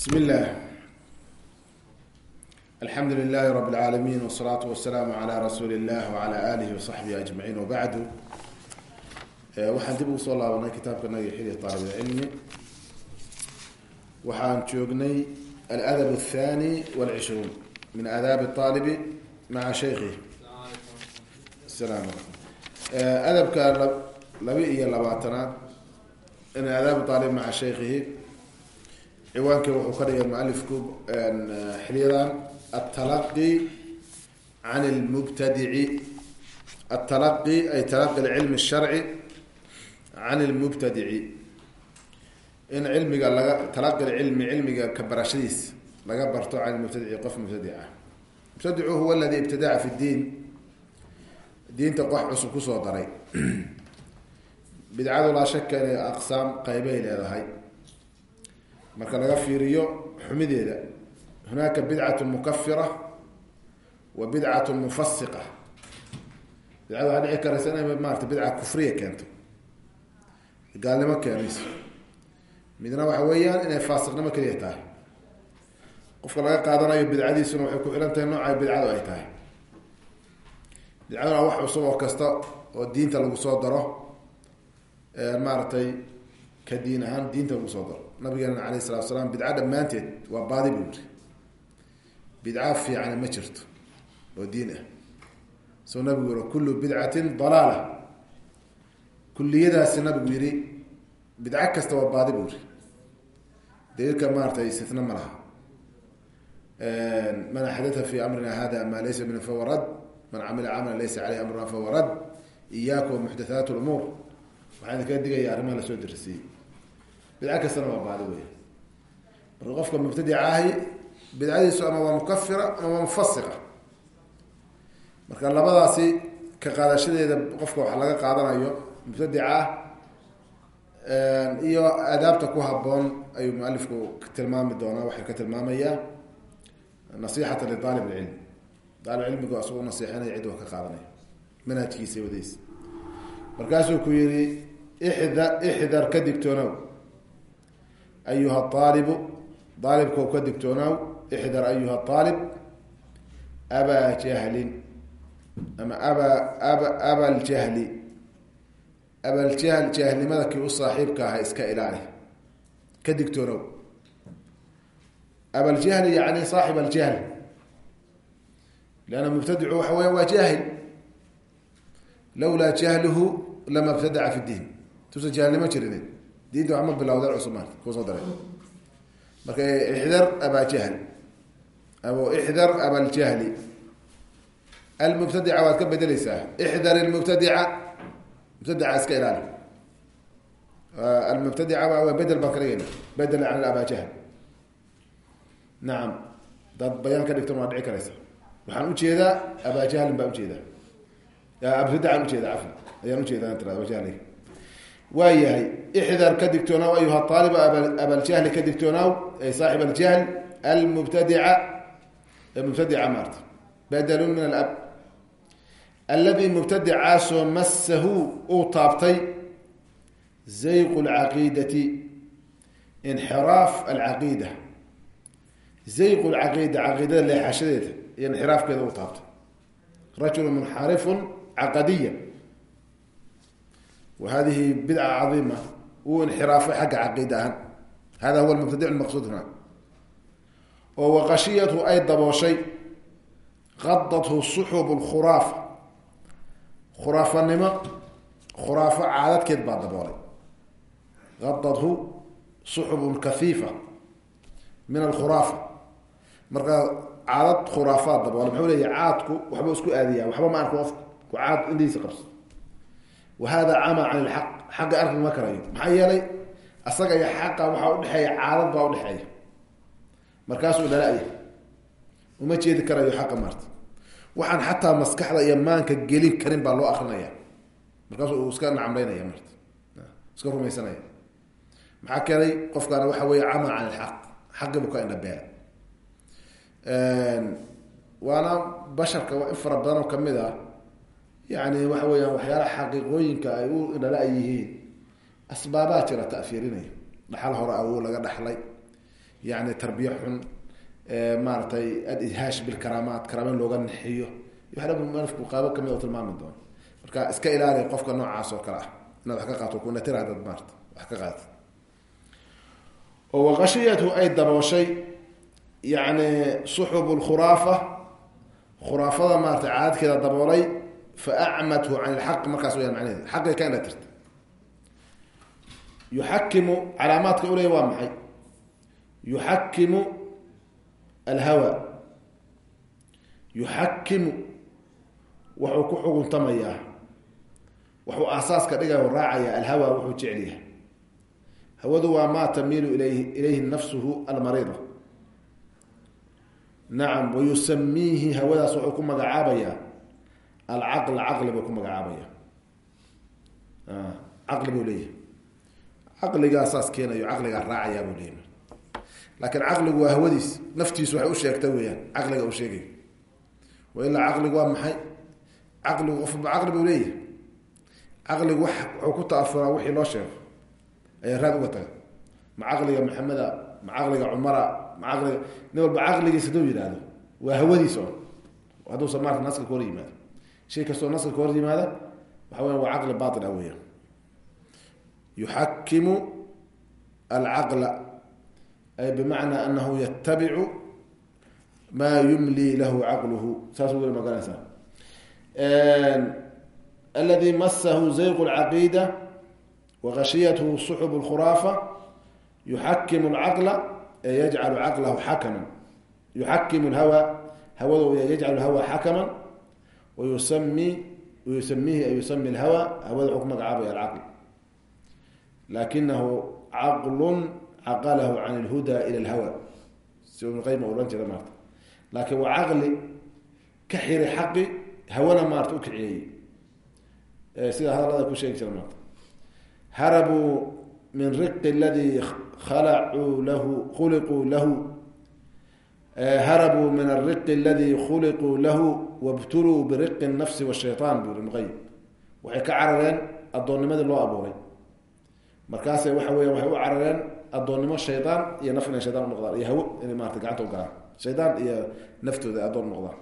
bismi illaah alxamdu lilahi rab lcaalamin wsalaatu wasalaamu ala rasuuli illah wala alihi wasaxbihi ajmaciin wabacdu eh, waxaan dib ugu soo laabanay kitaabka nagixidii aalibilcilmi waxaan joognay aladab athani walcishruun min adaabi aalibi maca shaykhihi. Salaam alaikum eh, adabka laba iyo labaatanaad min adaabi aalibi maca shaykhihi ciwaankii wuxuu ka dhigay mualifku xilyadan atalaqi can lmubtadici atalaqi ay talaqi lcilmi الsharci can lmubtadici in cilmiga laga talaqi lcilmi cilmiga ka barashadiis laga barto can mubtadici qof mubtadica mubtadicu huwa aladi ibtadaca fi diin. Diinta qox cusub ku soo daray. Bidcadu laa shaka inay aqsaam qeybay leedahay marka laga fiiriyo xumideeda hunaaka bidcatu mukafira wa bidcatu mufasiqa bidcada waxaa dhici karaysa inay maarata bidca kufriya keento. Gaalnimo keenayso. Midna waxa weeyaan inay faasiqnimo keliya tahay. Qofka laga qaadanayo bidcadiisuna waxay ku xihan tahay noocay bidcadu ay tahay. Bidcaduna wax cusub oo kasta oo diinta lagu soo daro maaragtay ka diin ahaan diinta lagu soo daro nabigeena alayh salatu salaam bidca dhammaanteed waa baadi buu yiri bidca fiicana ma jirto oo diin ah. Soo nabigu yiri kullu bidcatin dalaala. Kulliyadaasi nabigu yihi bidco kasta waa baadi buu yiri daliilka maaratay istitna ma laha. Man axdatha fi amrina hada ma laysa min fahuwa rad man camila camala laysa caleyhi amruna fahuwa rad iyaaka wamuxdathaat lumuur. Waxaan idinkaga digaya arrimaha la soo dirisiiyey bidco kastana waa baadi wey marka qofka mubtadica ahi bidcadiisu ama waa mukafira ama waa mufasiqa marka labadaasi ka qaadashadeeda qofka wax laga qaadanayo mubtadica ah iyo aadaabta ku haboon ayuu mualifku tilmaami doonaa waxay ka tilmaamayaa nasixata liaalib lcilm aalib cilmigu asagoo nasiixinaya cid wa ka qaadanaya manhajkiisa wadaysa markaasuu ku yihi ixda ixdar ayuha aalibu aalibkau ka digtoonaaw ixdar ayuha aalib abaa jahlin ama aba aba abaljahli abaljahl jahlnimada kii u saaxiibka aha iska ilaali ka digtoonow abaljahli yani saaxib aljahl leanna mubtadicu waxa weya waa jaahil lawlaa jahluhu lama btadaca fi diin tuusan jahlnimo jirin diinta waxma bilawdeen cusub maarta ku soo daray. Marka ixdar abaa jahl abo ixdar abaljahli almubtadica waad ka bedeleysaa ixdar lmubtadica mubtadica iska ilaali. Almubtadica waa bedel baan ka dhigayna. Bedel can abaa jahl nacam dad bayaan ka dhigtan waa dhici karaysa waxaan u jeedaa abaa jahlin baan u jeedaa abtadaan ujeeda af ayaan ujeeda tira abajahli waa yahay ixdar ka digtoonaaw ayuha aalib abaljahli ka digtoonaaw saaxib aljahl almubtadica mubtadica maarta badalun min alab aladi mubtadicaasoo masahu uu taabtay zayqu lcaqiidati inxiraaf alcaqiida zayqu lcaqiida caqiidada leexashadeeda iyo inxiraafkeeda uu taabtay. Rajulu munxarifun caqadiya wa hadihi bidca cadiima uu inxiraafay xagga caqiida ahaan hada huwa mubtadic maqsuud huna oo waqashiyathu ay dabooshay qadathu suxub lkhuraafa khuraafanimo khuraafo caadadkeed baa daboolay qadathu suxubun kahiifa min alkhuraafa marka caadad khuraafaad daboole muxuu leeya caadku waxba isku aadiyaa waxba ma qabso wa hada cama can ilxaq xagga arki ma karayo maxaa yeelay asaga iyo xaqa waxaa udhexeeya caadad baa udhexeeya markaasuu dhalaya uma jeedi karayo xaqa maarta waxaan xataa maskaxda iyo maanka gelin karin baa loo akrinaya markaasu iska nacamleynaya marta iska rumaysanaya maxaa keenay qofkaana waxa weeye cama can ilxaq xaqi buu ka indhabeela waana basharka in fara badan oo ka mid ah yani waxa weeyaan waxyaalaha xaqiiqooyinka ay u dhala ay yihiin. Asbaabaa jira tafiirinaya dhaxal hore awow laga dhaxlay. Yani tarbiya xun maaratay adihaash bilkaraamaat karaameyn looga nixiyo malku qaabo ka mid tilmaami doono marka iska ilaali qofka noocaas oo kale ah. Inaad wax ka qaato kunatira dad maarta wax ka qaata oo waqashiyatu ay dabooshay yani suxub lkhuraafa khuraafada maarata caadadkeeda daboolay fa acmathu can ilxaq markaas wayaan macnaheed xaqii ka indha tirta yuxakimu calaamaadka u leeya waa maxay yuxakimu alhawa yuxakimu wuxuu ku xuguntamayaa wuxuu aasaaska dhigaya raacaya alhawa wuxuu jecel yahay hawadu waa maa tamiilu ilayhi ilayhi nafsuhu almariida nacam wayusamiihi hawadaas wuxuu alcaql caqli buu ku magacaabaya. Caqli buu leeyahay. Caqligaa saas keenayo caqligaa raacayaa buu leeyahy laakiin caqligu waa hawadiis. Naftiisu waxay u sheegta weeyaan caqliga uu sheegay. Wa ilaa caqligu waa maxay? Caqligu qofba caqli buu leeyahay. Caqligu wax wuxuu ku taafuraa wixii loo sheego. Ayaa raad uga taga. Ma caqliga maxameda ma caqliga cumara ma caqliga nin walba caqligiisa haduu yihahdo waa hawadiis yimaado hay kastoo naska ka hor yimaada waxa weya waa caqli bain ah weya yuxakimu alcaqla ay bimacnaa anahu yatabicu maa yumlii lahu caqluhu saas w maganaysaa aladi masahu zayqu lcaqiida waqashiyathu suxub lkhuraafa yuxakimu lcaqla ee yajcalu caqlahu xakaman yuxakimu hawa hawada yajcalu hawa xakaman wayusami wayusamihi ay yusami lhawa hawada wuxuu ku magacaabaya alcaql lakinahu caqlu caqalahu can اlhuda ila اlhawa si ibn qayim ohan jira maarta laakiin waa caqli ka xiri xaqi hawana maarata u kiciyey sida hadalada ku sheegi jira maarta harabuu min riqi ladi khalacuu lahu khuliquu lahu harabuu min ariqi aladi khuliquu lahu wabtuluu biriqi nafsi washaytaan bu ibn qayim waxay ka carareen addoonnimadii loo abuuray. markaase waxa weya waxay u carareen addoonnimo shaydaan iyo naf inay shaytan unoqdaan iyo hawo inay maarata gacanta u galaan. Shaydaan iyo naftooda addoon unoqdaan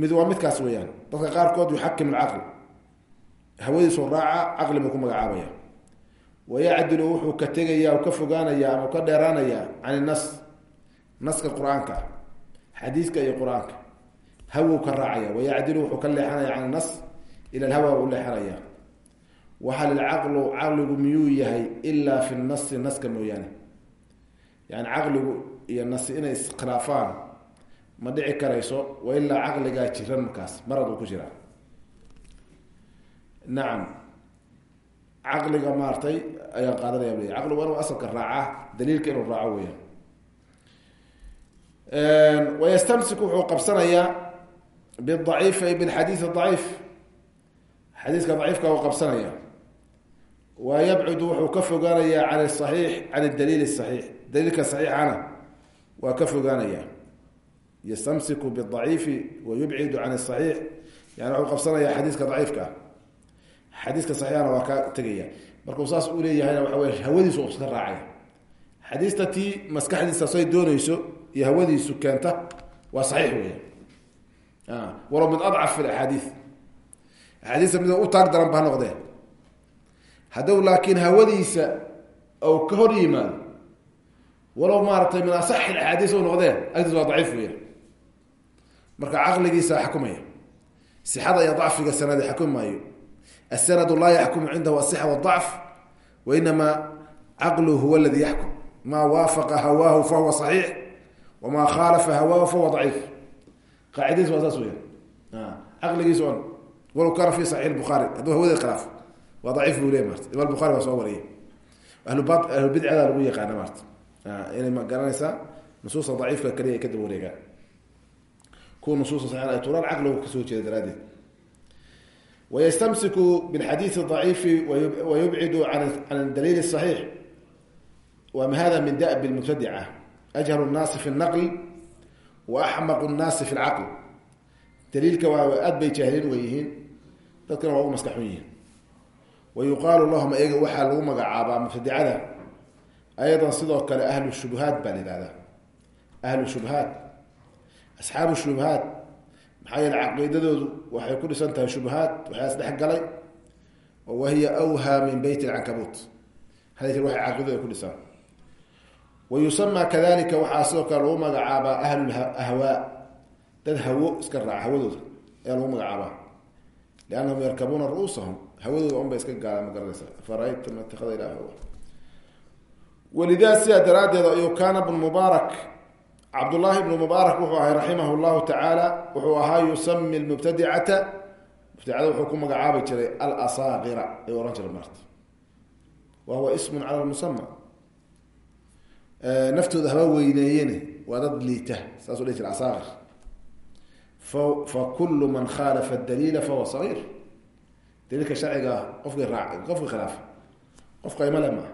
mid waa midkaas weeyaan. Dadka qaarkood yuxakim alcaql. Hawadiisu raaca caqli buu ku magacaabaya wayacdilu wuxuu ka tegayaa ka fogaanaya ama ka dheeraanayaa can inas naska qur'aanka xadiiska iyo qur'aanka hawow ka raacaya wayacdilu wuxuu ka leexanaya can inas ila alhawa u leexanaya wahal ilcaqlu caqligu miyuu yahay ilaa fi nasi naska mooyaane yani caqligu iyo nasi inay iskhilaafaan ma dhici karayso wa ilaa caqligaa jiran markaas marad uu ku jiraa nacam caqliga maaratay ayaa qaadanaya le caqligu waa inuu asalka raaca daliilka inuu raaco weeyaan. Wayastamsiku wuxuu qabsanayaa bidaciif ay bilxadiid daciif. Xadiiska daciifka u qabsanaya. Wa yabcudu wuxuu ka fogaanayaa can saxiix can daliil saxiix. Daliilka saxiixana waa ka fogaanaya. Ystamsiku bdaciifi wayubcidu can saxiix. Yani wuxuu qabsanaya xadiiska daciifka. ah xadiiska saxiixana waa ka tegaya. Markuu saas uu leeyahayna waxa wey hawadiisu iska raacaya xadiista tii maskaxdiisa say dooneyso iyo hawadiisu keenta waa saxiix weya walow min adcaf fi axaadiis. Axaadiista mid u taag daran ba ha noqdee haddow hawadiisa ou ka hor yimaado walow maaratay min asaxi axaadiis u noqdeen agtiis waa daciif weya marka caqligiisa xakumaya. Sixada iyo dacfiga sanadi xakumi maayo asanadu laa yaxkumu cindahu asixa wadacf wainamaa caqluhu huwa aladi yaxkum maa waafaqa hawaahu fahuwa saxiix wamaa khaalafa hawaahu fahuwa daciif qaacidadiis waa saas weya caqligiisa on walow kana fi saxiix buhaari hadduu hawada khilaaf waa daciif buu leey marta imaam bukhari baa soo wariyay ahluba ahlubidcada lagu yaqaana marta inay ma garanaysaa nusuusta daciifka kaliya ay ka daba wareegaan kuwa nusuusta saxiixan ay turaan caqligu ka soo jeeda daraaddeed wayubcidu can daliil saxiix wa hada min dabi lmubtadica ajhalu nnaasi fi naql wa axmaqu nnaasi fi lcaql daliilka waa aad bay jaahiliin way yihiin dadkana waa ugu maskaxun yihiin yuqaalu lahum iyaga waxaa lagu magacaabaa mubtadicada ayadan sidoo kale ahlu shubuhaat baa la yihahdaa ahlu shubuhaat asxaabu shubuhaat maxaa yeele caqiidadoodu waxay ku dhisan tahay shubuhaat waxaas dhex galay oo wahiya awhaa min beyt lcankabuut hada jir waxay caqiidadu ay ku dhisaan wa yusamaa kadalika waxaa sidoo kale lagu magacaabaa ahlulahwaa dad hawo iska raaca hawadooda ayaa lagu magacaabaa. Liannahum yarkabuuna ru'uusahum hawadooda un bay iska gaala ma garanaysa. Farayta ma itakada ilah walidaa sidaa mubaarak cabdullaahi ibnu mubaarak wuxuu ahay raximah llahu tacaala wuxuu ahaa yusami lmubtadicata mubtadicada wuxuu ku magacaabi jiray alasaaqira ayuu ohan jiray maarta wa huwa ismun cala lmusama naftooda haba weyneeyene waa dad liita saasuu dhihi jira asaaqir. Fa kulu man khaalafa daliila fahuwa sagiir. Daliilka sharciga qofkii raa qofkii khilaafa qof qayma le maa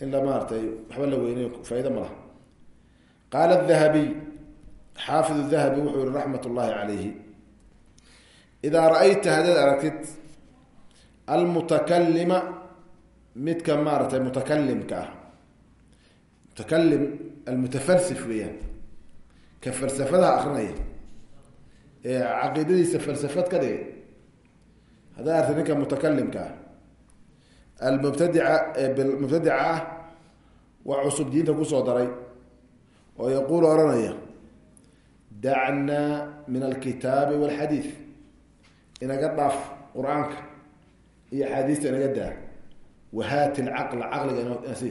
in la maaratay waxba la weyneyo faaida ma laha qaala dahabiy xaafid dahabi wuxuu yihi raxmat ullahi calayhi idaa ra'ayta haddaad aragtid almutakalima midka maaratay mutakalimka ah mutakalim almutafalsif weeyaan ka falsafadaha akrinaya ee caqiidadiisa falsafad ka dhigay haddaad aragtid ninka mutakalimka ah almubtadica mubtadica ah wax cusub diinta ku soo daray oo yaquulu ohanaya dacnaa min alkitaabi walxadiid inaga dhaaf qur'aanka iyo axaadiista inaga daa. Wahaati lcaqla caqliga insi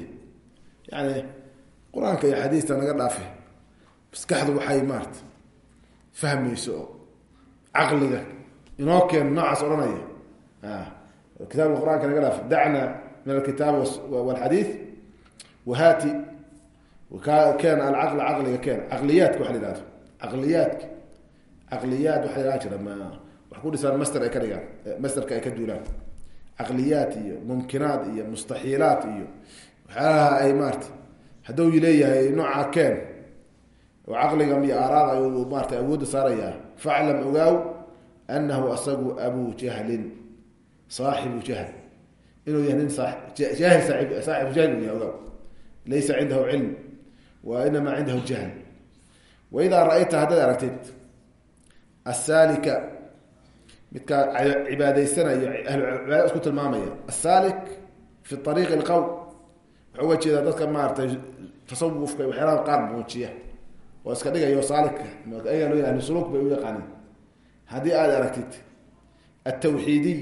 yani qur'aanka iyo xadiista naga dhaafe maskaxdu waxay maarata fahmayso oo caqliga inoo keen noocaas odhanaya kitabka qur'aanka naga dhaaf dacna min alkitaabi walxadiid wahaati keen alcaqla caqliga keen. Caqliyaadka waxa la yihahdo caqliyaadka. Caqliyaad waxa la jira wax ku dhisaan master ay ka dhigaan masterka ay ka duulaan. Caqliyaat iyo mumkinaat iyo mustaxiilaat iyo waxyaalaha ay maarata hadduu leeyahay noocaa keen oo caqliga iyo aaraada ayuu maarata awoodda saarayaa. Faclam ogaaw anahu asagu abu jahlin saaxibu jahl. Inuu yahay nin jaahil saaxibu jahl uu yahay ogaaw. Laysa cindahu cilm wa inamaa cindahu jahl waidaa ra'ayta haddaad aragtid asaalika midkaa cibaadaysanayo ahlucibaada isku tilmaamaya asaalik fi ariiqi alqowl wuxuu uga jeedaa dadka maaratay tasawufka waxyaalaha qaar muujiya oo iska dhigayo saalika ayaga loo ahlu suluuk bay u yaqaaniin haddii aada aragtid altawxiidiy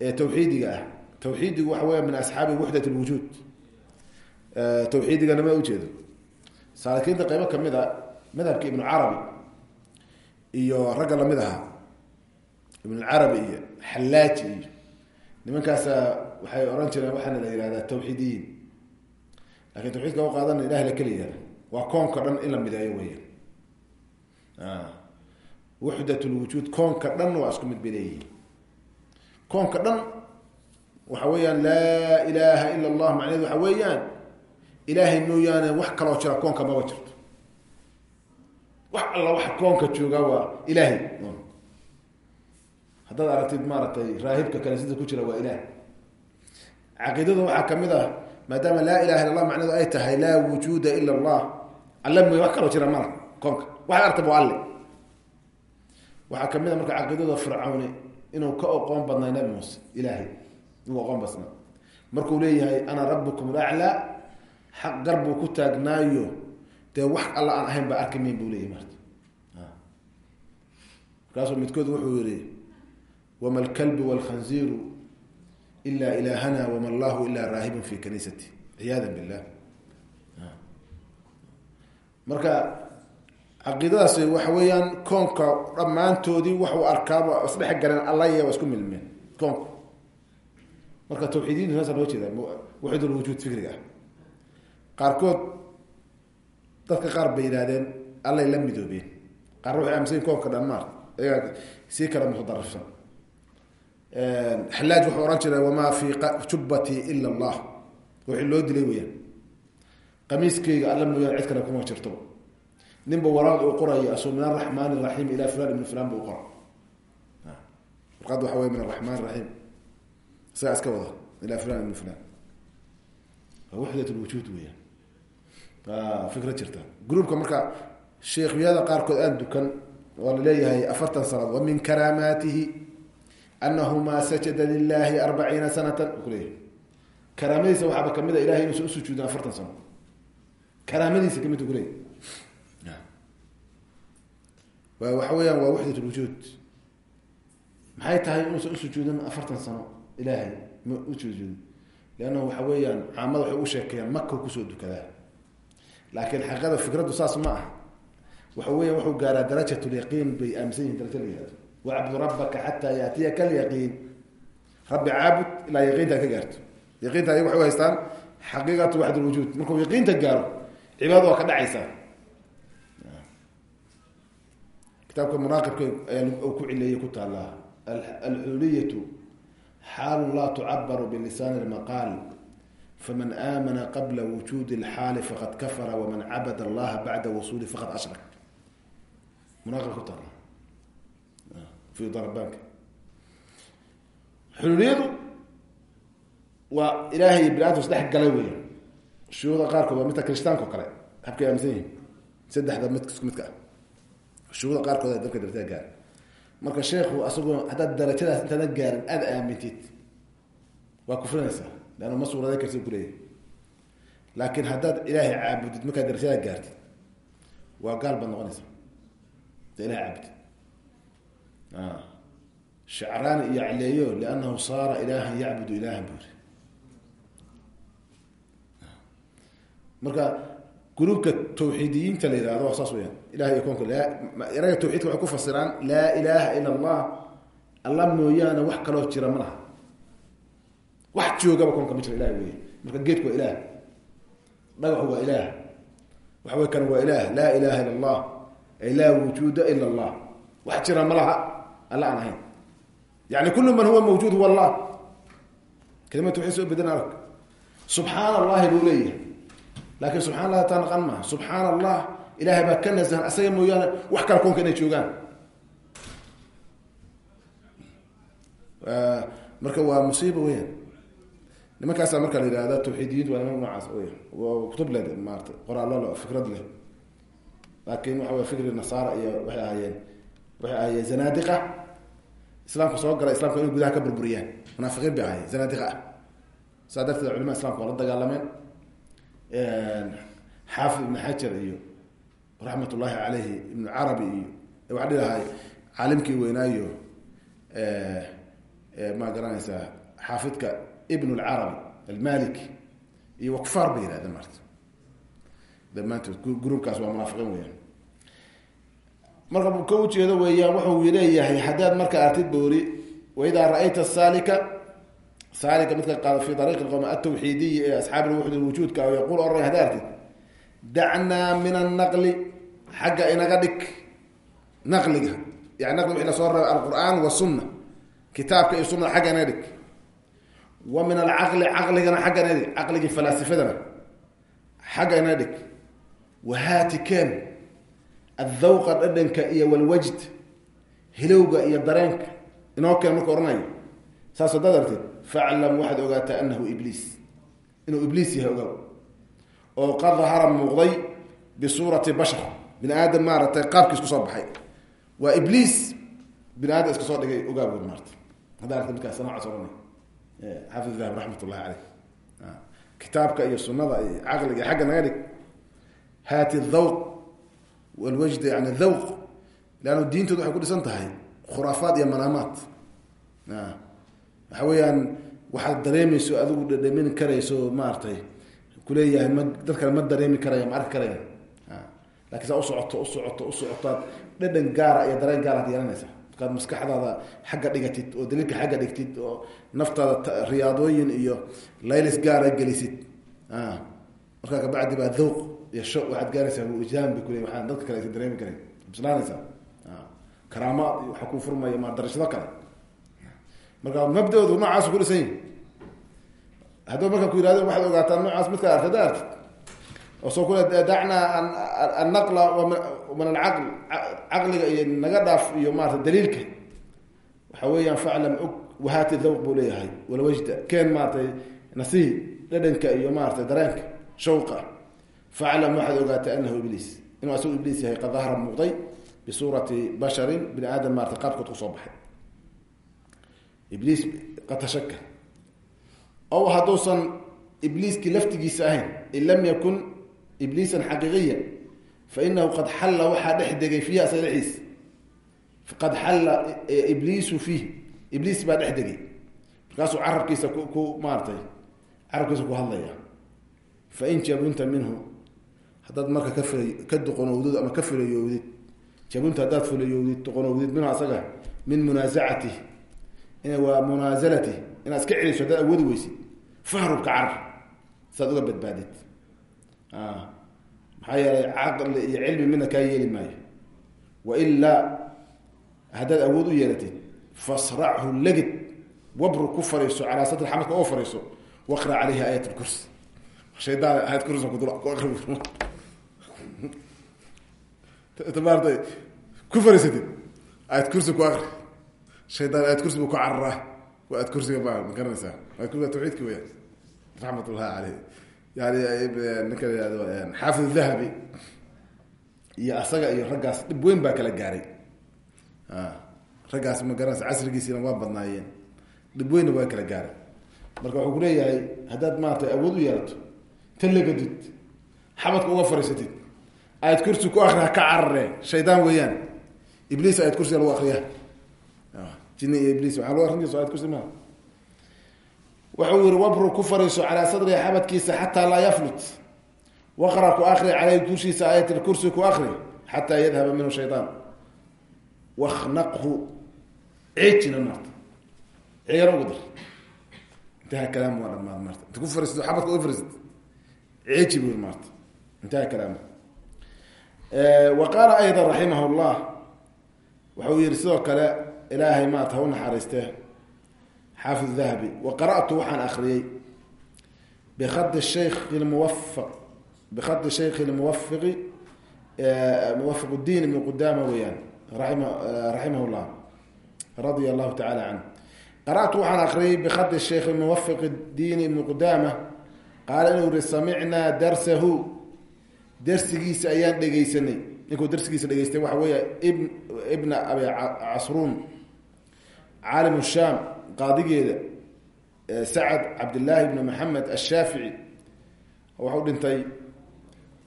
ee tawxiidiga ah tawxiidigu waxa weya min asxaabi wuxdat saalikiinta qeybo ka mid a madhabka ibnu carabi iyo ragga la mid ahaa. Ibn carabi iyo xallaaji iyo nimankaasa waxay ohan jireen waxaana la yihahdaa tawxiidiyiin. Lakin tawxiidka u qaadana ilahi la keliya waa koonka dhan in la mideeyo weya wuxdat lwujuud koonka dhan waa isku mid bay leeyihiin koonka dhan waxa weeyaan laa ilaha ila allah macnaheed waxa weeyaan ilaahay mooyaane wax kaloo jira koonka maba jirto. Wax alla wax koonka jooga waa ilaahay. Haddaad aragtid maaragtay raahibka kaniisada ku jira waa ilaah caqiidada waxaa ka mid ah maadaama laa ilaha illa allah macnaheedu ay tahay laa wujuuda ila allah alle mooya wax kaloo jira mala koonka. Waxay artaba waa alle. Waxaa ka mid a marka caqiidada fircawni inuu ka oqoon badnay nabi muuse ilaahay. Inuu oqoon badnaa markuu leeyahay ana rabukum laclaa xaq gar buu ku taagnaayo. Dee wax alla aan ahayn baa arki mayn buu leeyahy marta markaasuu midkood wuxuu yihi wama alkalbu walkhanziiru ila ilaahana wama allahu ila raahibun fi kaniisati. Ciyaada billah marka caqiidadaas waxa weeyaan koonka dhammaantoodii waxuu arkaaba isdhex galeen allaya waa isku milmeen koonka. Marka tawxiidiyiintu saasa loo jeeda waxid lwujuud fikriga. ah qaarkood dadka qaar bay yidhahdeen allay la midoobeen. Qaarna waxay aaminsayin koonka dhammaan iyaga sii kala mutadarifsan xalaaj wuxuu ohan jiray wamaa fi jubbati ila allah. Wixii loo dilay weyaan qamiiskeyga alla mooyaan cid kale kuma jirto. Ninba waraaq uu qorayo asu min araxmaan raxiim ila fulan ibn fulan bu qora warqad waxa wey min araxmaan raxiim isagaa iska wada ila fulan ibn fulan waa lwujuud weyaan fikra jirta. Gruubka marka sheekhyada qaarkood aan dukan waa la leeyahay afartan sanaad wa min karaamaatihi anahu ma sajada lilahi arbaciina sanatan. Kuleeyahay karaamadiisa waxaaba ka mid a ilahay inuusan usujuudin afartan sano karaamadiisa ka mid kuleeyahy waxa weeyaan waa waxdat lwujuud maxay tahay inuusan usujuudin afartan sano ilaahay ma usujuudin leannahu waxa weeyaan caamada waxay u sheekeeyaan maka ku soo dukadaa laakiin xaqiiqada fikraddu saas ma ah waxa weya wuxuu gaaraa darajat lyaqiin bay aaminsan yihiin daraja la yihahdo wacbud rabbaka xataa yaatiyaka alyaqiin rabbi caabud ilaa yaqiinta ka gaarto. Yaqiinta ayaga waxay haystaan xaqiiqatu waxd lwujuud. Markuu yaqiinta gaaro cibaadada waa ka dhacaysaa kitaabka munaaqibka ku cileeyay ku taallaa. Alxuliyatu xaalu laa tucabaru bilisaani lmaqaal faman aamana qabla wujuudi اlxaali faqad kafara waman cabad allaha bacda wasuuli faqad ashrak munaaqib ku taalla fi darabanka xululiyadu waa ilaahay bini adamku isdhex galay weya shuyuuda qaarkood waa midka kirishtaanka o kale habkay aaminsan yihiin saddexda mid isku midka ah shuyuuda qaarkood dabka darajada gaar marka sheekhu asagoo haddaad darajadaas intaada gaarin aada aamintid waa kufrinaysaa leanna ma suuraday karti kuleeyahy laakiin haddaad ilaahay caabudid markaad darajada gaartid waa gaal baad noqonaysaa da ilahay caabudid shacraani iyo cleeyo liannahu saara ilaahan yacbudu ilahan buri marka gruubka tawxiidiyiinta la yihahdo waa saas weyaan ilahay koonka eraga tawxiidka waxay ku fasiraan laa ilaaha ila allah alla mooyaane wax kaloo jira ma laha wax joogaba koonka ma jira ilahay wey marka geedku waa ilaah. Dhagaxu waa ilaah. Waxa wey kan waa ilaah. Laa ilaha ila allah ay laa wujuuda ila allah. Wax jira ma laha. Alla aan ahayn. Yani kulu man huwa mawjuud huwa allah. Kelimatu waxay soo subxaana allahi buu leeyahay. Laakiin subxana allah taa naqan maha subxaana allah ilahay baa ka nasahan asaga mooyaane wax kala koonka inay joogaan. Marka waa musiiba weyan nimankaasa marka la yihahda tawxiidiyiintu waa niman noocaas waa kutub le maarata qoraallo fikrad leh. Laakiin waxa wey fikri nasaara iyo waxay ahaayeen waxay ahaayeen zanaadiqa islaamka soo gala islamka inay gudaha ka burburiyaan. Munaafiqiin bay ahaayeen zanaadiqa ah. Saa darteed culamada islamka waa la dagaalameen. Xaafid ibn xajar iyo raxmat ullahi caleyhi ibnu carabi iyo waxaa dhilahay caalimkii weynaayo ma garanaysaa xaafidka ibn lcarabi almaliki iyo wakfaar bay yihahdeen maarta dhammaantood gruubkaas waa munaafiqiin weyaan marka ka ujeedo weeyaan wuxuu leeyahay haddaad marka artid boori waidaa ra'ayta saalika saalika midka qaada fi ariiqi qowm atawxiidiyi ee asxaabi wuxd wujuudka yaquul oranay hadda artid dacnaa min annaqli xagga inaga dhig naqliga. Yani naqli wixii la soo rabay alqur'aan wasunna kitaabka iyo sunada xagga inaga dhig wa min alcaqli caqligana xagga inaga dhig caqligii falaasifadana xagga inaga dhig wahaati ken athawqa dhadhanka iyo walwajd hilowga iyo dareenka. Inoo keen marka ohanayo saas hadaad artid faclam waxaad ogaataa anahu ibliis. Inuu ibliis yahay ogaw oo qad dahara muuqday bisuurati bashar. Bini aadam maaratay qaabkiis ku soo baxay. Waa ibliis bini aadam iska soo dhigay xaafid dahab raxmat ullahi caleyh kitaabka iyo sunada iyo caqliga xagga naga dhig. Haati thawq walwajd yani thawq leanna diintooda waxay ku dhisan tahay khuraafaad iyo manaamaad. Waxa weeyaan waxaad dareemayso adigu dhadhamin karayso maaratay kuleeyahay ma dad kale ma dareemi karaya ma arki karaya. Lakin saa usocoto usocoto usocotaad dhadhan gaara iyo dareen gaaraad yeelanaysa markaad maskaxdaada xagga dhigatid oo daliilka xagga dhigtid oo naftaada riyaadooyin iyo laylis gaara gelisid. Markaa kabacdi baa dhawq iyo sho waxaad gaaraysaa wijaan bay kule waaan dadka kale aysan dareemi karayn bislaanaysaa karaamaad iyo waxaa ku furmaya ma darashado kale. Marka mabdoodu noocaasu ku dhisan yihi hadduu marka ku yihahdo waxaad ogaataa noocaas midka arta da artid soo kule dacnaa annaqla min alcaql caqliga iyo naga dhaaf iyo maarata daliilka. Waxa weeyaan faclam og wahaati dhawq buu leeyahay. Walwajda keen maaratay nasihi dhadhanka iyo maarata dareenka shawqa. Faclam waxaad ogaatay anahu ibliis. Inuu asagu ibliis yahay qad dahra muuqday bisuurati basharin bini aadam maarata qaabkood ku soo baxay. Ibliis qad tashaka ow hadduusan ibliiskii laftigiisa ahayn in lam yakun ibliisan xaqiiqiya fainahu qad xalla waxaa dhex degay fiihi asaga dhexdiis. Qad xalla ibliisu fiih ibliis baa dhex degay. Markaasuu carabkiisa ku ku maaratay carabkiisa ku hadlaya. Fain jabunta minhu haddaad marka ka fula ka doqonowdid ama ka fulayowdid jabunta haddaad fulayowdid doqonowdid minhu asaga min munaasacatih waa munaasalati inaad iska celiso haddaad awoodi weysid fahrubka maxaa yeelay caqli iyo cilmi midna kaa yeeli maayo. Wailaa haddaad awood u yeelatid fasrachu legid wabru ku fariiso calaa satri xamadka oo fariiso waqra caleyhi aayat lkursi shaydaan aayat kursi maarata ku fariisatid aayat kursi ku akri shaydaan aayat kursi buu ku cararaa waa aayat kursiga ma ma garanaysaa. Aayat kursiga tawxiidka weya raxmat ullahi caleyh yani ninka la yihahdo xaafid dahabi iyo asaga iyo raggaas dhib weyn baa kala gaaray. Raggaas ma garanaysa casrigiisiina waa badnaayeen. Dhib weynna waa kala gaaray. Marka wuxuu kuleeyahay haddaad maarata awood u yeelato talagadid xabadka uga fariisatid aayad kursi ku akri ha ka cararee shaydaan weeyaan. Ibliis aayad kursiga lagu akriya jini iyo ibliis waxaa lagu akrin jirso ayad kursi maa wuxuu yihi wabru ku fariiso calaa sadriga xabadkiisa xataa laa yaflut. Waqra ku akri caleyh dushiisa aayat lkursi ku akri xataa yadhaba minhu shaydaan waknaqhu ceejina maarta ceero ugu dar. Intaha kalaam waa dhamaad maarta ku fariisto xabadka uga fariisat ceeji bu maarta intaha kalaam. Wa qaala ayda raximah llah. Wuxuu yihi sidoo kale ilaahay maarta ha u xaafid dahabi wa qara'tu waxaan akriyey bikadi shaykh lmuwafaq bikadi shaykhi lmuwafiqi muwafiq اdiin ibn qudama weeyaan raima raximah llah radia allahu tacala canh qara'tu waxaan akriyey bikadi shaykh muwafiq diin ibn qudama qaala inuu yihi samicnaa darsahu darsigiisa ayaan dhegeysanay ninkuu darsigiisa dhegeystay waxa weeya ibn ibna abi casruun caalim shaam qaadigeeda sacad cabdillaahi bni maxamed ashaafici waxau dhintay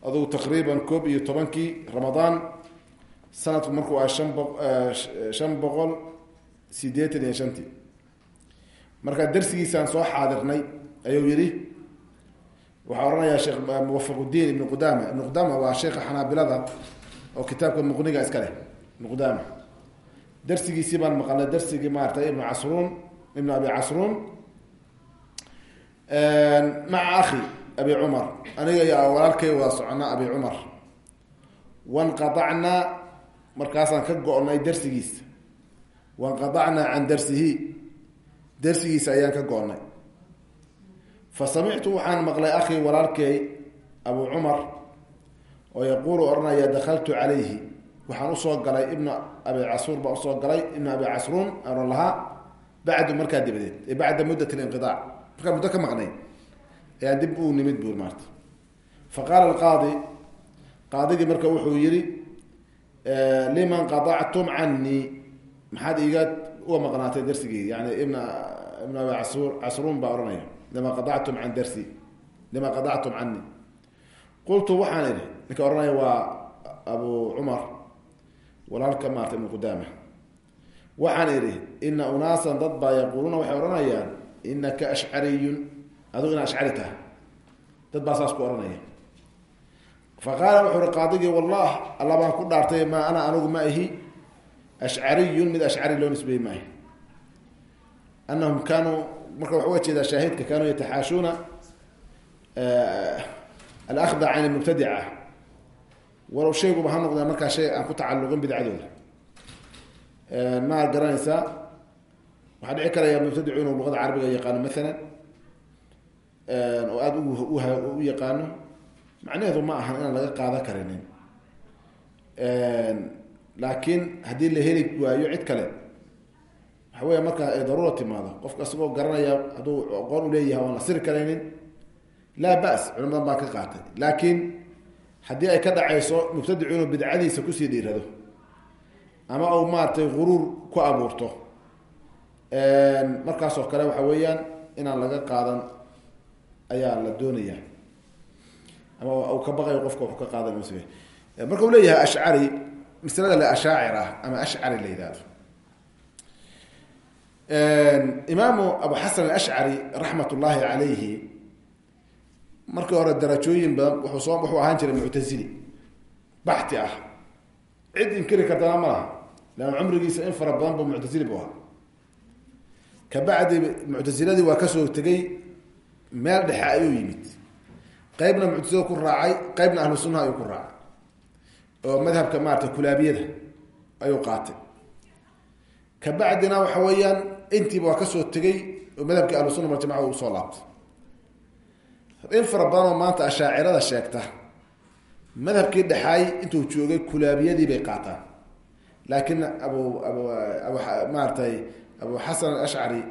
adugu taqriiban koob iyo tobankii ramadaan sanadku markuu ah shan bo shan boqol sideetan iyo shantii markaa darsigiisaan soo xaadirnay ayuu yihi waxaa odhanayaa sheekh muwafaqudiin ibn qudama ibn qudama waa sheekha xanaabilada oo kitaabka muqniga iska leh ibn qudama darsigiisii baan maqalnay darsigii maaratay ibn casruun ibn abi casruun maca akhi abi cumar aniga iyo walaalkay wada socona abi cumar wanqadacnaa markaasaan ka go-nay darsigiisa wanqadacnaa can darsihi darsigiisa ayaan ka go-nay fa samictu waxaan maqlay akhi walaalkay abu cumar oo yaquulu odhanaya dakaltu calayhi waxaan u soo galay ibna abi casruur baan u soo galay ibna abi casruun aan bacdu markaa dabadeed ee bacda muddat linqiaac markaa muddo ka maqnay ayaan dib uu nimid buur maarta fa qaala alqaadi qaadigii marka wuxuu yihi liman qadactum canii maxaad iiga uga maqnaatay darsigii yani ibna ibna abi casur casruun baa odhanaya lima qadactum can darsi lima qadactum canii qultu waxaan idhi ninka odhanaya waa abu cumar walaalka maarta ibnu waxaan idhi ina unaasan dad baa yaquuluuna waxay odhanayaan inaka ashcariyun. Adigu ina ashcari taha dad baa saas ku odhanaya. Fa qaala wuxuu uhi qaadigii wallah alla baan ku dhaartay maa ana anigu ma ihi ashcariyun mid ashcari loo nisbeeyey maahi anahum kaanuu marka waxa uga jeedaa shaahidka kaanuu yataxaashuuna alahda can mubtadica walow shayguba ha noqdee markaa shay aan ku tacalluqin bidcadooda ma garanaysaa waxaa dhici karaya mubtadicu inuu luqada carabiga yaqaano maalan oo aada u yaqaano. Macnaheedu ma ahan inaan laga qaadan karinin laakiin haddii la heli waayo cid kale waxa weya marka ay daruura timaado qofka isagoo garanaya hadduu aqoon uleeyahay oan la siri karaynin laa bas culamadan baa ka qaatay. Laakiin haddii ay ka dhacayso mubtadicu inuu bidcadiisa ku sii dhiirado ama uu maaratay guruur ku abuurto. Markaas oo kale waxa weeyaan inaan laga qaadan ayaa la doonaya ama uu ka baqayo qofka wax ka qaadan marka uu leeyahay ashcari maslada le ashaacir ama ashcari la yihahdo imaamu abu xasan alashcari raxmat ullaahi calayhi markii hore darajooyin badan wuxuu soo wuxuu ahaan jiray muctazili baxti ah. Cid inkiri kartana ma laha leanna cumrigiisa in fara badan bu muctazili bu ahaa kabacdi muctasiladii waa ka soo tegay meel dhexe ayuu yimid qeybna muctasilada ku raacay qeybna ahlu sunnaha ayuu ku raacay oo madhabka maarata kulaabiyada ayuu qaatay kabacdina waxa weeyaan intiiba waa ka soo tegay oo madhabkii ahlu sunna waljamaca uu soo laabtay in fara badan oo maanta ashaacirada sheegta madhabkii dhexaay intuu joogay kulaabiyadii qaataan laakiin abu abu maaratay abu xasan alashcari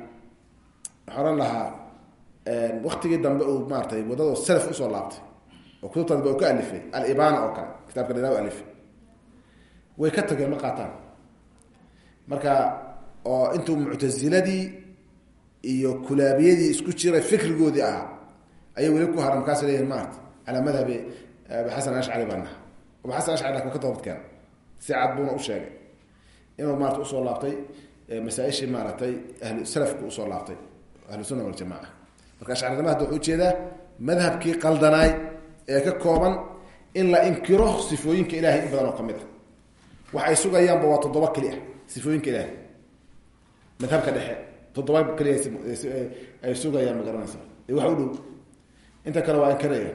waxaa ohan lahaa waktigii dambe uu maaratay wadado salaf u soo laabtay oo kutubta dambe ka alifay alibana oo kale kitabka dha alifay way ka tageen ma qaataan marka oo intuu muctasiladii iyo kulaabiyadii isku jiray fikrigoodii ahaa ayay weli ku haran markaas leyihin maarata calaa madhabi abu xasan ashcari baa naha abu xasan ashcari laakiin ka toobadkeena si cad buuna u sheegay inuu maarata u soo laabtay masaaishii maaratay ahlu salafka u soo laabtay ahlu sunna waljamaca marka ashcarinima hadda wuxuu u jeedaa madhabkii qaldanaay ee ka kooban in la inkiro sifooyinka ilahay in badan oo ka mid ah. Waxay sugayaanba waa toddoba keli ah sifooyinka ilahay madhabka dhexe toddoba keliya ay sugayaan ma garanaysa u dhow inta kale waa inkiraya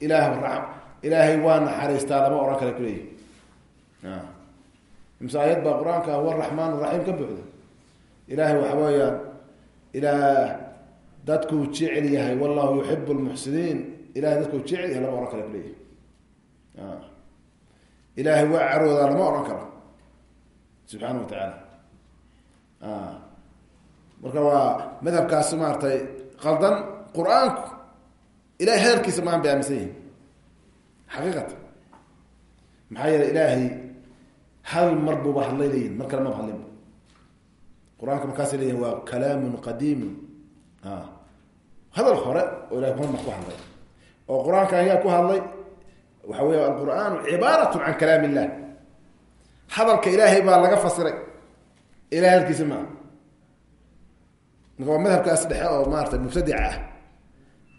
ilaah ilaahay waa naxariistaa lama ohan kale kuleeyahy imse ayad baa qur'aanka huwa raxmaan raxiim ka buuxda. Ilaahay waxa weeyaan ilaah dadkuu jecel yahay wallahu yuxib lmuxsiniin ilahay dadkuu jecel yahay lama ohan kale kuleeyahy ilaahay waa caroodaa lama ohan karo. Subxaana wa tacaala. Marka waa madhabkaasi maaratay qaldan qur'aanku ilahay hadalkiisa maan bay aaminsan yihiin xaqiiqatan. Maxaa yeelay ilaahay hal mar buuba hadlay leeyihiin mar kale maba hadlinba qur'aanka markaasay leeyihiin waa kalaamun qadiimun hadal hore oo ilahay hor mar ku hadlay. Oo qur'aanka ayaa ku hadlay waxa weya alqur'aanu cibaarat can kalaam illah hadalka ilaahay baa laga fasiray. Ilahay hadalkiisa maa marka waa madhabkaas dhexe oo maarata mubtadica ah.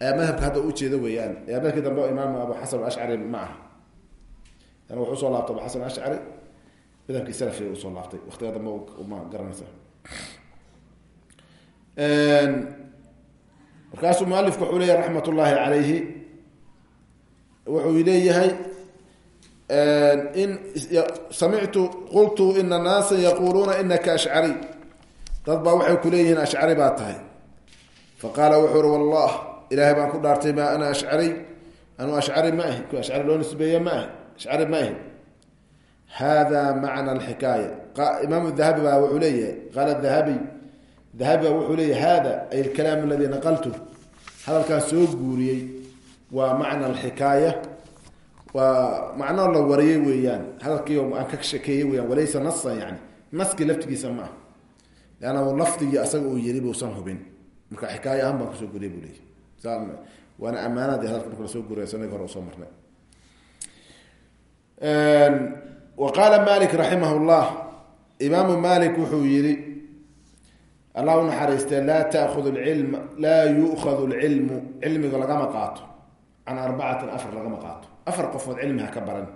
Ayaa madhabka hadda ujeeda weeyaan. Ayaa madhabkii dambe imaam abu xasan ashcari ma aha. Yani wuxuu u soo laabtay abu xasan ashcari madhabkii salafia u soo laabtay waktiga dambe ma garanaysa. Markaasuu mualifku wuxuu leeyahy raxmat ullaahi calayhi wuxuu leeyahay in samictu qultu ina naasa yaquluuna inaka ashcari dad baa waxay kuleeyihiin ashcari baa tahay. Faqaala wuxuu uri wallah ilahay baan ku dhaartay maa ana ashcari anuu ashcari ma ahi. Ku ashcari loo nisbeeye ma ahi. Ashcari ma ahi hada macna alxikaaya imaam dahabi baa wuxuu leeyahay qaala dahabiy dahabi baa wuxuu leeyahy hada ay alkalaam aladi naqaltu hadalkaan soo guuriyey waa macna alxikaaya waa macnoo la wariyey weeyaan hadalkii aan ka shekeeyey weyaan walaysa nasan yani naskii laftigiisa ma ah leanna lafdigii asaga uu yiri buusan hubin marka xikaaya ahaan baan ku soo guriyay buu leeyay waana wa qaala malik raximah llah imaamu malik wuxuu yihi allah u naxariistee laa taأkhud lcilma laa yu'khadu lcilmu cilmiga lagama qaato. Can arbacatin afar lagama qaato. Afar qofood cilmi ha ka baran.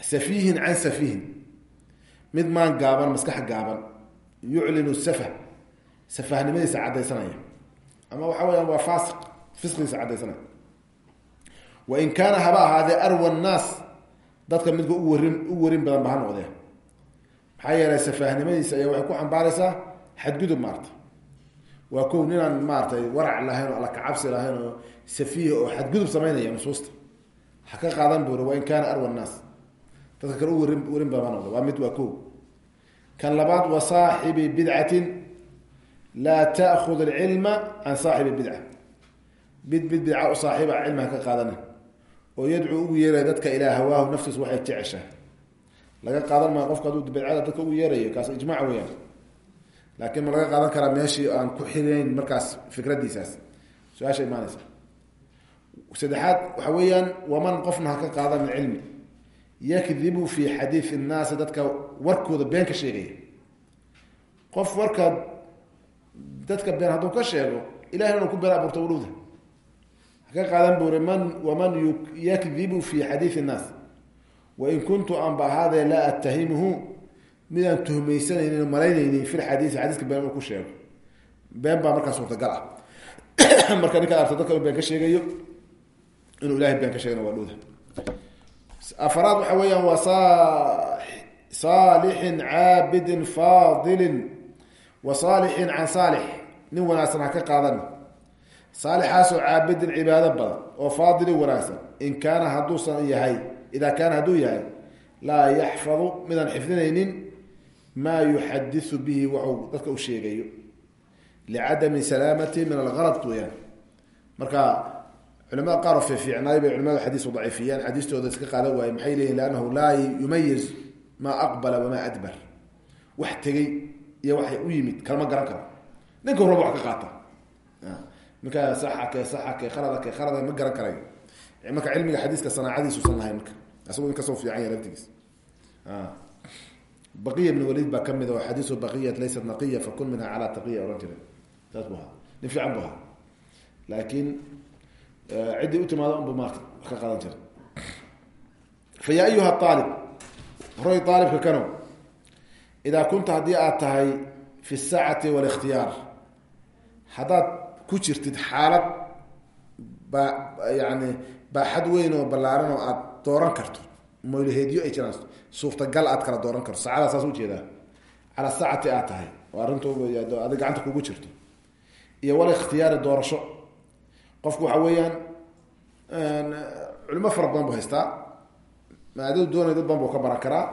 Safiihin can safiihin. Mid maan gaaban maskax gaaban. Yuclinu safa safahnimadiisa caddaysanaya. Ama waxa weyaan waa faasiq fisqigiisa caddaysanaya. Wain kaana haba ahaadee dadka midka u warin u warin badan ba ha noqdee maxaa yeelay safaahnimadiisa ayaa waxay ku xambaaraysaa xadgudub maarata waa kow ninaan maaratay warac lahayn oo alla kacabsi lahayn oo safiih oo xadgudub samaynaya nusuusta. Ha ka qaadan buuri wain kaana arwa nnaas dadka kale u warin warin badan ha noqde waa mid waa kow. Kan labaad wa saaxibi bidcatin laa taakud alcilma can saaxibi bidca. Mid mid bidca u saaxiiba cilmiha ka qaadanin oo yadcuu ugu yeeraya dadka ilaa hawaahu naftiisu waxay jeceshahay. Laga qaadan maayo qofka hadduu bidcada dadka ugu yeerayo kaas ijmac weyaan laakiin ma laga qaadan karaa meeshii aan ku xirayn markaas fikradiisaas. Su'aasha imaanaysa. Saddexaad waxa weeyaan waman qofna ha ka qaadan cilmi. Yakdibu fi xadiidi innaasi dadka warkooda been ka sheegaya. Qof warka dadka been hadduu ka sheego ilahay inu ku abuurta udhowda haka qaadan buuri man waman yakdibu fi xadiidi innaas wain kuntu anba ahaadee laa attahimuhu midaan tuhmaysanaynin o malaynaynin fi lxadiisi xadiiska been ku sheego. Been baa markaa suurtagal ah. Marka ninkaa arta dadka been ka sheegayo inuu ilahay been ka sheegana waa dhowda. Afaraad waxa weeyaan waa saalixin caabidin faadilin wa saalixin can saalix. Nin wanaagsan ha ka saalixaasoo caabidin cibaado badan oo faadilin wanaagsan in kaana hadduusan yahay idaa kaana hadduu yahay laa yaxfadu midaan xifdinaynin maa yuxadisu bihi waxuu dadka u sheegayo. Licadami salaamati min algalad weyaan marka culamada qaar oo fiifiicnaay bay culamada xadiis u daciifiyeen xadiistooda iska qaadan waaye maxay leeyihiin liannahu laa yumayiz maa aqbala wamaa adbar. Wax tegey iyo waxay u yimid kalama garan ka qaata marka saxake saxake khaladake khalada ma garan karayo marka cilmiga xadiiska sanaacadiisuusan lahayn marka. Asagoo inkasoo fiican yahay laftigiis baqiya ibn waliid baa ka mid oo xadiisu baqiyat laysat naqiya fakun minha calaa taqiya ohan jira saas bu ahaa. Nin fiican bu ahaa. Laakiin ciddii u timaado unba maarta wax ka qaadan jira fa yaa ayuha aalib haddaad ku jirtid xaalad ba yani baaxad weyn oo ballaaran oo aada dooran karto. Mlheedyo ay jiraan. Suurtagal aad kala dooran karto. Saacada saas u jeedaa calaa saacati aad tahay. Oo arrinta adig gacanta kugu jirto. Iyo wal ikhtiyaari doorasho. Qofku waxa weeyaan culimo fara badan bu haystaa. Maadadu doonay dad badan bu ka baran karaa.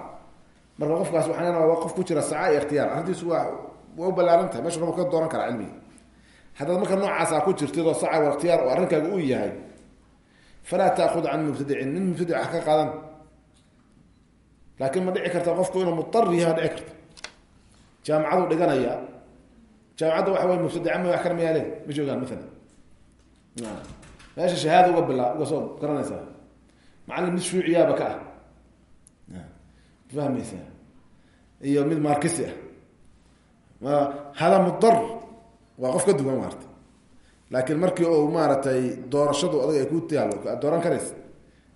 Marka qofkaas waxaa leenaha waa qof ku jira saaca iyo ikhtiyaar. Arrintiisu waa waa u ballaaran tahay. Mesha raba ka dooran karaa cilmiga haddaad marka noocaas aa ku jirtid oo saca wal ikhtiyaar oo arrinkaaga u yahay falaa taakud can mubtadicin nin mubtadic ha ka qaadan. Laakiin ma dhici karta qofku inuu muar yaha dhici karta. Jaamacadu dhiganaya. Jaamacadda waxa wey mubtadica ma wax kale mayaale ma joogaan maalan meesha shahaada uga bila uga soo garanaysaa macalin mid shuuciyaaba ka ah. Fahmaysaa. Iyo mid markisi ah. Hada mudar waa qof ka duwan maarta laakiin markii u maaragtay doorashadu adag ay ku taalo dooran karaysa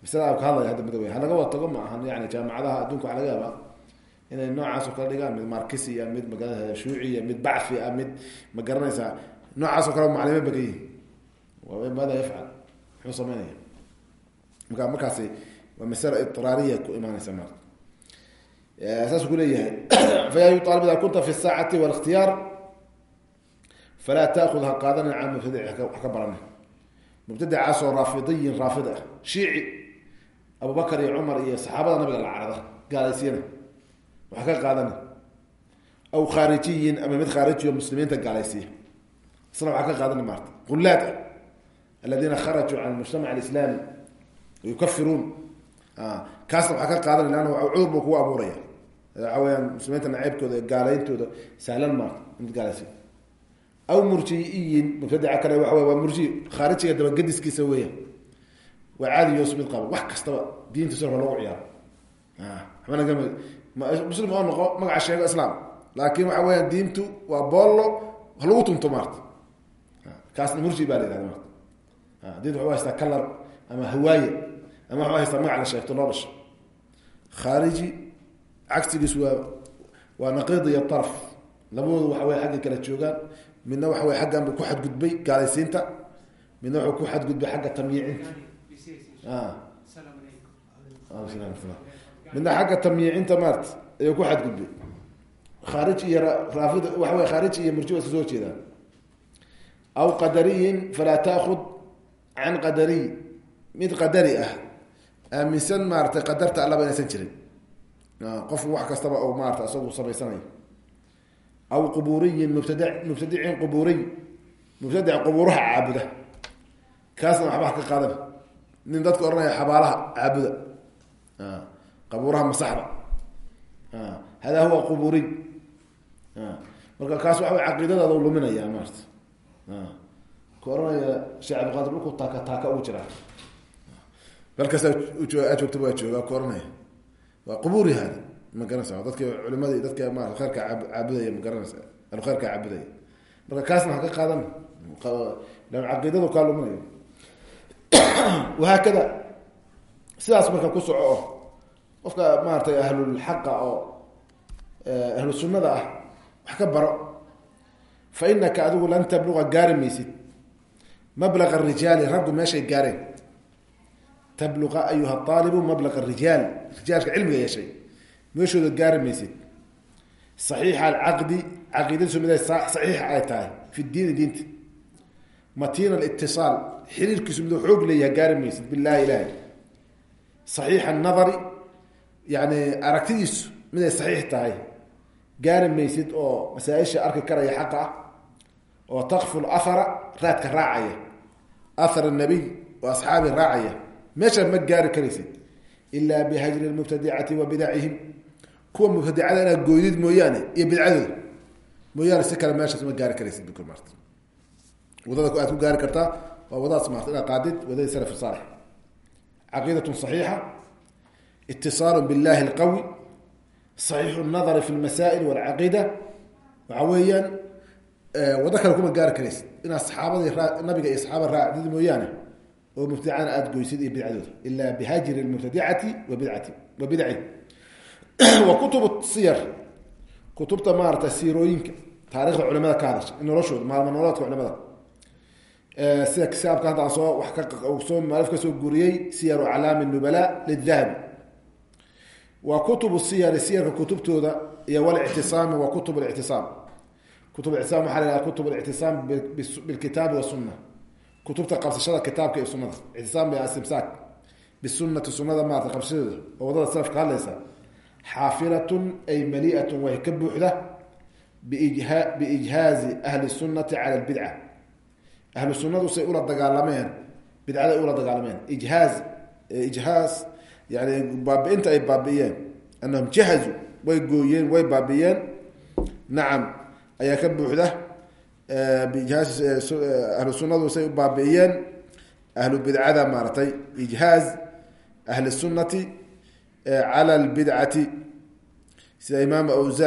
maslada ka hadlaya hadda mid halaga wada tago ma ahan yani jaamacadaha adduunka waxa laga yaabaa inay noocaasoo kale dhigaan mid markisi ah mid magarana shuuciya mid bacfi ah mid ma garanaysaa noocaasoo kale macalimo bagan yihiin maada yafcal muxuu sameynaya? Marka markaasi waa masala idraariya ku imaanaysa ma saasuu kuleeyahay fa ya ayu aalib ida kunta fi saacati wاlاkhtiyaar falaa taakud ha qaadanin can mubtadic wax ka barana mubtadicaasoo raafidiyin raafid ah shiici abubakar iyo cumar iyo saxaabada nabiga la carada gaalaysiina wax ka qaadani aw khaarijiyin ama mid khaarijiyo muslimiinta gaalaysiya isna waxaa ka qaadani maarta qulaad ah aladiina kharajuu can mujtamac alislaami yukafiruun kaasna waxaa ka qaadani leanna cudur buu kugu abuuraya waxa weyaan muslimiinta naceybkooda gaalayntooda sahlan maarta aw murjiiyin mubtadica kale waa waa murji khaarijiga dabagediskiisa weya waa caadiyoos mid qabo wax kastaba diintiisa hor lagu ciyaaro. Muslim oo noqo magaca sheego islaam. Laakin waxa weya diintu waa boollo ha lagu tunto maarta. Kaasna murji baa la yihahda maarta. Diintu waxu haystaa kalar ama hawaaye ama waxu haystaa magac la sheegto loo dhasho khaariji waa waa naqiid iyo taraf waxa wey xagga kala joogaan midna waxa wey xaggan bu ku xadgudbay gaalaysiinta midna wuxuu ku xadgudbay xagga tamyiicinta. Midna xagga tamyiicinta maarta ayuu ku xadgudbay. Khaarij iyo raafid waxa wey khaarij iyo murji soo jeedaan. Aw qadariyin falaa taakud can qadariy. Mid qadari ah aaminsan maaratay qadarta allaba inaysan jirin. Qofku wax kastaba o maarata isagu samaysanayo aw quburiyin mubtada mubtadicin quburiy mubtadic qubuuraha caabuda kaasna waxba ka qaadan nin dadka odhanaya xabaalaha caabuda qabuuraha masaxda hada huwa quburiy marka kaas waxa caqiidadaada u luminaya maarata ka ohanaya sheekh cabdiqaadir dhulku taaka taaka ugu jiraa meel kasta aad joogtaba waa jooga ka ohanaya waa qubuuri hada ma garanaysa dadki culimadi dadka ma kheyrka caabudaya ma garanaysa ahlu kheyrka caabudaya. Marka kaasna ha ka qaadan. Caqiidadu kaa luminayo. Wahaakada sidaas marka ku soco oo qofka maaratay ahlulxaqa oo ahlu sunnada ah wax ka baro. Fa inaka adigu lan tabluqa gaari maysid mablaqa rijaali raggu meeshay gaareen. Tabluqa ayuha aalibu mablaqa rijaal. Rijaalka cilmiga yeeshay meeshooda gaari maysid saxiixa alcaqdi caqiidadiisu mid saxiixa ay tahay fi diini diinta. Matiin alitisaal xiriirkiisu miduu xoog leeyaha gaari maysid billahi ilahi saxiixa anadari yani aragtidiisu miday saxiix tahay. Gaari maysid oo masaa-isha arki karaya xaqa ah oo takfu lahara raadka raacaya. Ahar nabiy oo asxaabi raacaya. Meeshaa ma kuwa mubtadicada inaad gooydid mooyaane iyo bidcadooda mooyaane si kale meeshaas ma gaari karaysid bikmart waddada aad ku gaari kartaa waa wadadaas maarta inaad qaadid wadadii salaf saalix. Caqiidatun saxiixa itisaalu billahi alqawi saxiixu nadari fi lmasaa'il walcaqiida waxa weeyaan wado kale kuma gaari karaysid inaad saxaabadii nabiga iyo saxaaba raacdid mooyaane oo mubtadicana aada goysid iyo bidcadooda ila bihajri lmubtadicati wa bidcati wa siyar kutubta maarata siirooyinka taarikhda culimada ka hadasha noloshooda maalmo noloodka culimada sida kitaabka hadda soo wax ka soo maalif ka soo guriyey siyaru aclaami nubala lidahabi wa kutub siyari siyarka kutubtooda iyo walictisaami wa kutub lictisaam kutub ictisaam waxaa la kutub lictisaam bilkitaabi wasuna kutubta qabsashada kitaabka iyo sunada ictisaam bi istimsaak bisunati maarata qabsashadeeda. Oo waddada salaf ka hadlaysa xaafilatun ay maliatun way ka buuxda biijhaazi ahli sunati cala lbidca ahlu sunadu say ula dagaalameen bidcaday ula dagaalameen ijhaaz ijhaaz yani baabiinta ay baabi'iyeen anahum jahazu way gooyeen way baabi'iyeen nacam ayaa ka buuxda ahlu sunadu say u baabi'iyeen ahlu bidcada maaratay ijhaaz ahli sunati cala lbidcati sida imaam awza